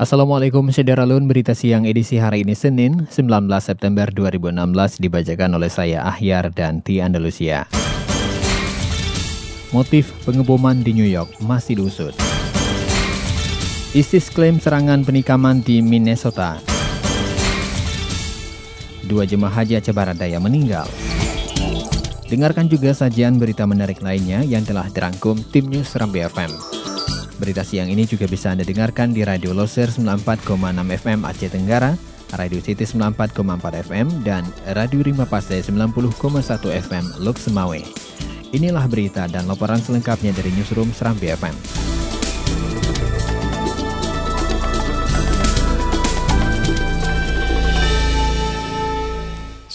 Assalamualaikum Syederalun, berita siang edisi hari ini Senin 19 September 2016 dibacakan oleh saya Ahyar dan Ti Andalusia. Motif pengeboman di New York masih diusut. ISIS klaim serangan penikaman di Minnesota. Dua jemaah haji Aceh Barat Daya meninggal. Dengarkan juga sajian berita menarik lainnya yang telah dirangkum tim News Rambi FM. Berita siang ini juga bisa Anda dengarkan di Radio Loser 94,6 FM Aceh Tenggara, Radio City 94,4 FM, dan Radio Rima Paste 90,1 FM Lok Semawe. Inilah berita dan laporan selengkapnya dari Newsroom Serambi FM.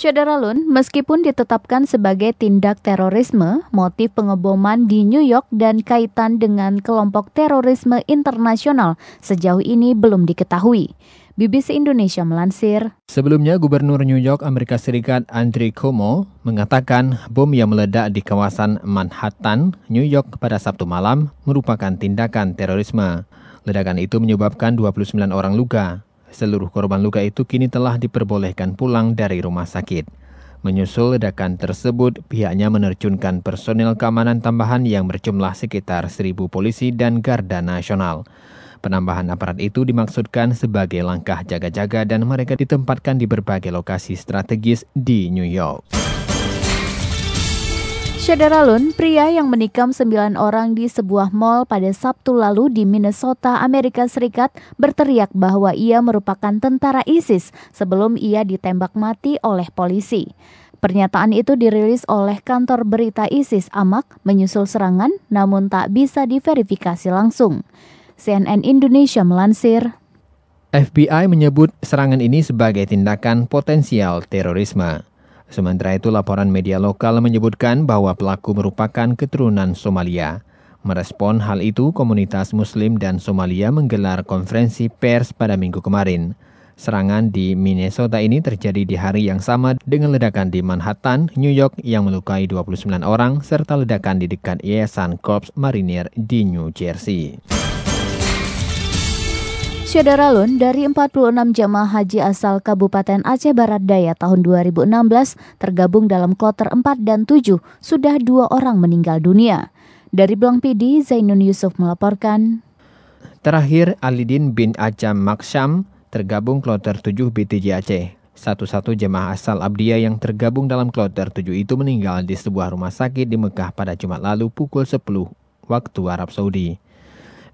Saudara Lun, meskipun ditetapkan sebagai tindak terorisme, motif pengeboman di New York dan kaitan dengan kelompok terorisme internasional sejauh ini belum diketahui. BBC Indonesia melansir. Sebelumnya, Gubernur New York, Amerika Serikat, Andrew Cuomo, mengatakan bom yang meledak di kawasan Manhattan, New York pada Sabtu malam merupakan tindakan terorisme. Ledakan itu menyebabkan 29 orang luka. Seluruh korban luka itu kini telah diperbolehkan pulang dari rumah sakit. Menyusul ledakan tersebut, pihaknya menerjunkan personil keamanan tambahan yang berjumlah sekitar 1.000 polisi dan garda nasional. Penambahan aparat itu dimaksudkan sebagai langkah jaga-jaga dan mereka ditempatkan di berbagai lokasi strategis di New York. Saudara Lun, pria yang menikam sembilan orang di sebuah mall pada Sabtu lalu di Minnesota, Amerika Serikat berteriak bahwa ia merupakan tentara ISIS sebelum ia ditembak mati oleh polisi. Pernyataan itu dirilis oleh kantor berita ISIS Amak menyusul serangan namun tak bisa diverifikasi langsung. CNN Indonesia melansir, FBI menyebut serangan ini sebagai tindakan potensial terorisme. Sementara itu laporan media lokal menyebutkan bahwa pelaku merupakan keturunan Somalia. Merespon hal itu, komunitas Muslim dan Somalia menggelar konferensi pers pada minggu kemarin. Serangan di Minnesota ini terjadi di hari yang sama dengan ledakan di Manhattan, New York yang melukai 29 orang serta ledakan di dekat Yayasan Korps Marinir di New Jersey. Saudara Lun, dari 46 jamaah haji asal Kabupaten Aceh Barat Daya tahun 2016 tergabung dalam kloter 4 dan 7, sudah dua orang meninggal dunia. Dari Blang PD, Zainun Yusuf melaporkan. Terakhir, Alidin bin Ajam Maksyam tergabung kloter 7 BTJ Aceh. Satu-satu jemaah asal Abdiyah yang tergabung dalam kloter 7 itu meninggal di sebuah rumah sakit di Mekah pada Jumat lalu pukul 10 waktu Arab Saudi.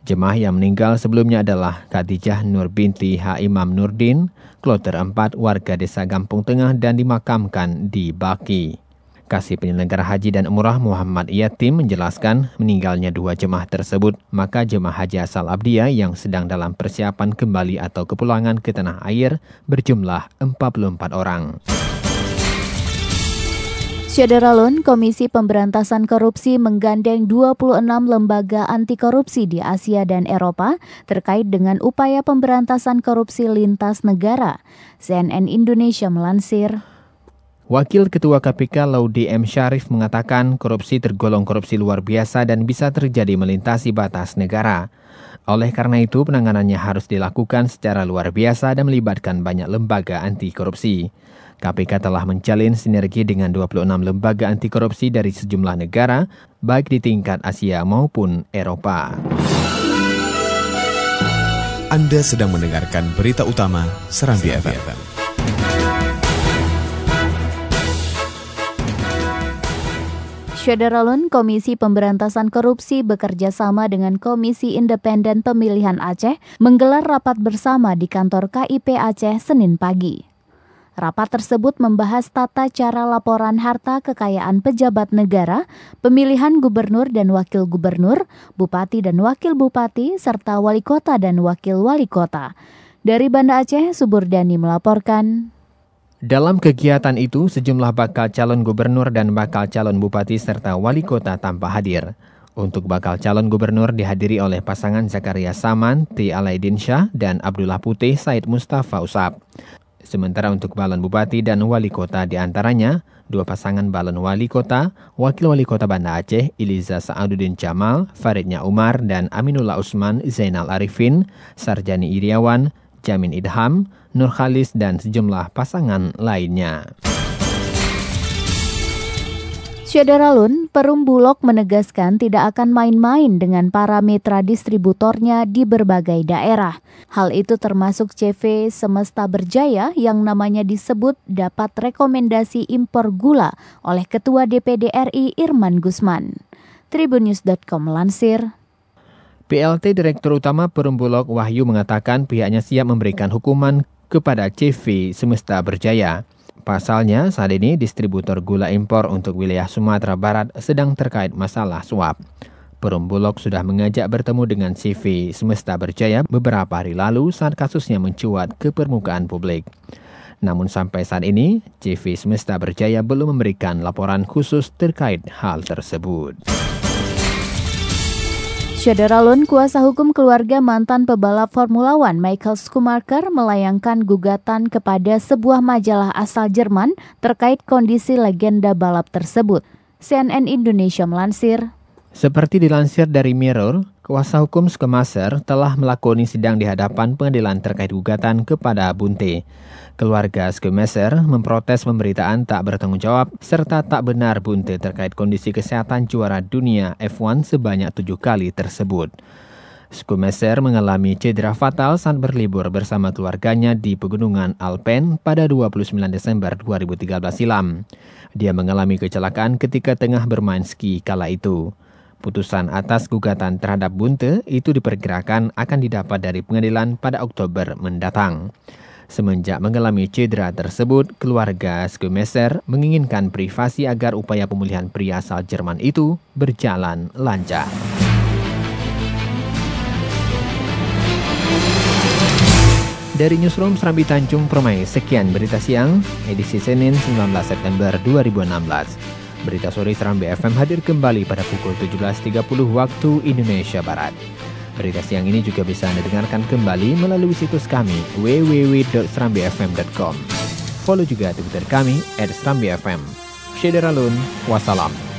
Jemaah yang meninggal sebelumnya adalah Khadijah Nur binti H. Imam Nurdin, kloter 4 warga desa Gampung Tengah dan dimakamkan di Baki. Kasih penyelenggara haji dan umrah Muhammad Yatim menjelaskan meninggalnya dua jemaah tersebut, maka jemaah haji asal Abdiyah yang sedang dalam persiapan kembali atau kepulangan ke tanah air berjumlah 44 orang. Syederalun, Komisi Pemberantasan Korupsi menggandeng 26 lembaga anti korupsi di Asia dan Eropa terkait dengan upaya pemberantasan korupsi lintas negara. CNN Indonesia melansir. Wakil Ketua KPK Laudi M. Syarif mengatakan korupsi tergolong korupsi luar biasa dan bisa terjadi melintasi batas negara. Oleh karena itu, penanganannya harus dilakukan secara luar biasa dan melibatkan banyak lembaga anti korupsi. KPK telah menjalin sinergi dengan 26 lembaga anti korupsi dari sejumlah negara, baik di tingkat Asia maupun Eropa. Anda sedang mendengarkan berita utama Serambi, Serambi FM. FM. Komisi Pemberantasan Korupsi bekerja sama dengan Komisi Independen Pemilihan Aceh menggelar rapat bersama di kantor KIP Aceh Senin pagi. Rapat tersebut membahas tata cara laporan harta kekayaan pejabat negara, pemilihan gubernur dan wakil gubernur, bupati dan wakil bupati, serta wali kota dan wakil wali kota. Dari Banda Aceh, Suburdani melaporkan. Dalam kegiatan itu, sejumlah bakal calon gubernur dan bakal calon bupati serta wali kota tanpa hadir. Untuk bakal calon gubernur dihadiri oleh pasangan Zakaria Saman, T. Alaidin Shah, dan Abdullah Putih Said Mustafa Usap. Sementara untuk balon bupati dan wali kota di antaranya, dua pasangan balon wali kota, wakil wali kota Banda Aceh, Iliza Sa'aduddin Jamal, Faridnya Umar, dan Aminullah Usman, Zainal Arifin, Sarjani Iriawan, Jamin Idham, Nur Khalis, dan sejumlah pasangan lainnya. Syederalun, Perum Bulog menegaskan tidak akan main-main dengan para mitra distributornya di berbagai daerah. Hal itu termasuk CV Semesta Berjaya yang namanya disebut dapat rekomendasi impor gula oleh Ketua DPD RI Irman Gusman. Tribunnews.com lansir. PLT Direktur Utama Perum Bulog Wahyu mengatakan pihaknya siap memberikan hukuman kepada CV Semesta Berjaya. Pasalnya, saat ini distributor gula impor untuk wilayah Sumatera Barat sedang terkait masalah suap. Perum Bulog sudah mengajak bertemu dengan CV Semesta Berjaya beberapa hari lalu saat kasusnya mencuat ke permukaan publik. Namun sampai saat ini, CV Semesta Berjaya belum memberikan laporan khusus terkait hal tersebut. Syederalun, kuasa hukum keluarga mantan pebalap Formula One Michael Schumacher melayangkan gugatan kepada sebuah majalah asal Jerman terkait kondisi legenda balap tersebut. CNN Indonesia melansir. Seperti dilansir dari Mirror, kuasa hukum Schumacher telah melakoni sidang di hadapan pengadilan terkait gugatan kepada Bunte. Keluarga Schumacher memprotes pemberitaan tak bertanggung jawab serta tak benar Bunte terkait kondisi kesehatan juara dunia F1 sebanyak tujuh kali tersebut. Schumacher mengalami cedera fatal saat berlibur bersama keluarganya di pegunungan Alpen pada 29 Desember 2013 silam. Dia mengalami kecelakaan ketika tengah bermain ski kala itu. Putusan atas gugatan terhadap Bunte itu diperkirakan akan didapat dari pengadilan pada Oktober mendatang. Semenjak mengalami cedera tersebut, keluarga Schumacher menginginkan privasi agar upaya pemulihan pria asal Jerman itu berjalan lancar. Dari Newsroom Serambi Tanjung Permai, sekian berita siang, edisi Senin 19 September 2016. Berita sore Serambi FM hadir kembali pada pukul 17.30 waktu Indonesia Barat. Berita siang ini juga bisa Anda dengarkan kembali melalui situs kami www.serambifm.com. Follow juga Twitter kami @serambifm. Syederalun, wassalam.